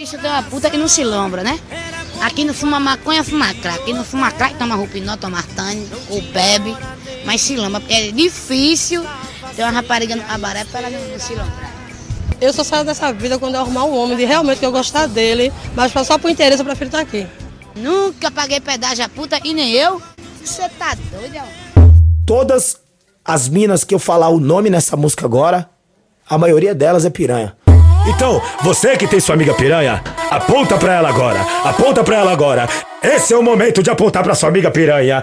Isso tem uma puta que não se lombra, né? Aqui não fuma maconha, fuma crack. Aqui não fuma crack, toma rupinó, toma tane, ou bebe. Mas se lambra, porque é difícil ter uma rapariga no cabaré para ela não, não se lombrar. Eu só saio dessa vida quando eu arrumar um homem de realmente que eu gostar dele, mas só por interesse eu prefiro estar aqui. Nunca paguei pedágio a puta e nem eu. Você tá doido, Todas as minas que eu falar o nome nessa música agora, a maioria delas é piranha. Então, você que tem sua amiga piranha, aponta pra ela agora. Aponta pra ela agora. Esse é o momento de apontar pra sua amiga piranha.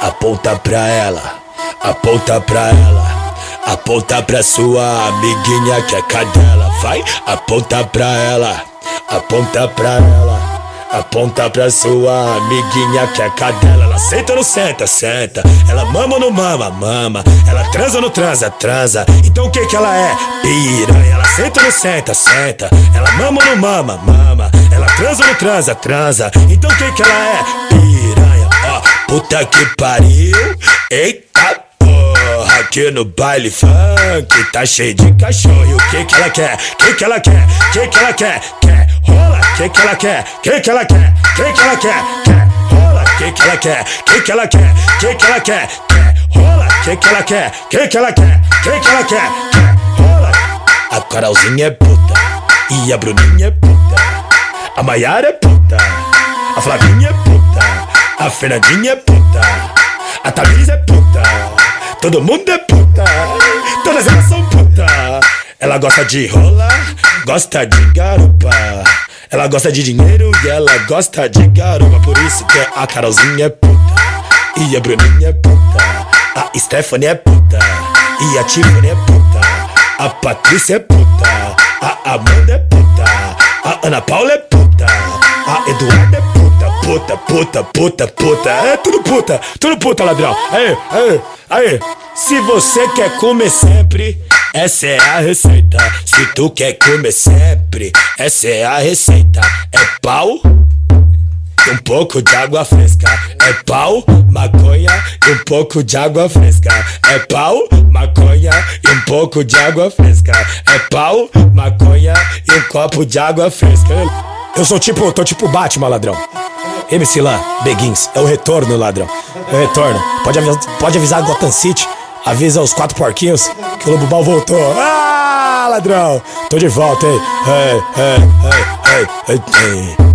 Aponta pra ela. Aponta pra ela. Aponta pra sua amiguinha que é cadela. Vai, aponta pra ela. Aponta pra ela. Aponta pra sua amiguinha que é cadela. Ela senta ou não senta, senta. Ela mama ou não mama, mama. Ela transa ou não transa, transa. Então o que que ela é? Piranha. Ela senta ou não senta, senta. Ela mama ou não mama, mama. Ela transa ou não transa, transa. Então o que que ela é? Piranha. Ó, puta que pariu. Eita porra, aqui no baile funk tá cheio de cachorro. E o que que ela quer? Que que ela quer? Que que ela quer? Quer? Que que ela quer? Que que ela quer? Que que ela quer? Quer rola? Que que ela quer? Que que ela quer? Que que ela quer? Quer rola? Que que ela quer? Que que ela quer? Que que ela quer? Quer rola? A Carolzinha é puta e a Bruninha é puta. A Maiara é puta, a Flavinha é puta, a Fernandinha é puta, a Thaís é puta. Todo mundo é puta, todas elas são puta. Ela gosta de rola, gosta de garupa. Ela gosta de dinheiro e ela gosta de garupa. Por isso que a Carolzinha é puta e a Bruninha é puta. A Stephanie é puta e a Tiffany é puta. A Patrícia é puta, a Amanda é puta, a Ana Paula é puta, a Eduarda é puta, puta, puta, puta, puta. É tudo puta, tudo puta, ladrão. Aí, aí, aí. Se você quer comer sempre, essa é a receita. Se tu quer comer sempre, essa é a receita. É pau um pouco de água fresca. É pau, maconha e um pouco de água fresca. É pau, maconha e um pouco de água fresca. É pau, maconha e um copo de água fresca. Eu sou tipo, tô tipo Batman, ladrão. MC Lan, Beguins, é o retorno, ladrão. É o retorno. Pode avisar, pode avisar Gotham City, avisa os quatro porquinhos que o Lobo Mal voltou. Ah, ladrão! Tô de volta, hein? Ei, ei, ei, ei, ei, ei.